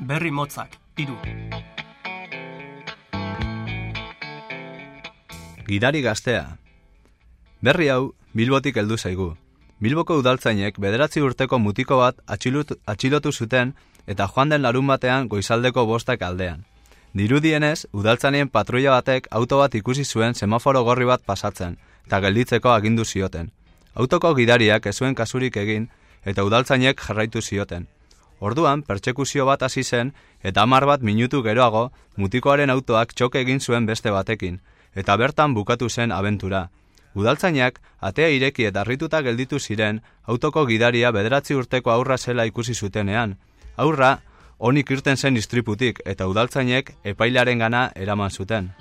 berri motzak, iru. Gidari gaztea. Berri hau, Bilbotik heldu zaigu. Bilboko udaltzainek bederatzi urteko mutiko bat atxilut, atxilotu zuten eta joan den larun batean goizaldeko bostak aldean. Dirudienez, udaltzanien patrulla batek auto bat ikusi zuen semaforo gorri bat pasatzen, eta gelditzeko agindu zioten. Autoko gidariak ez zuen kasurik egin, eta udaltzainek jarraitu zioten. Orduan, pertsekuzio bat hasi zen, eta hamar bat minutu geroago, mutikoaren autoak txoke egin zuen beste batekin, eta bertan bukatu zen abentura. Udaltzainak, atea ireki eta harrituta gelditu ziren, autoko gidaria bederatzi urteko aurra zela ikusi zutenean. Aurra, onik irten zen istriputik, eta udaltzainek epailaren gana eraman zuten.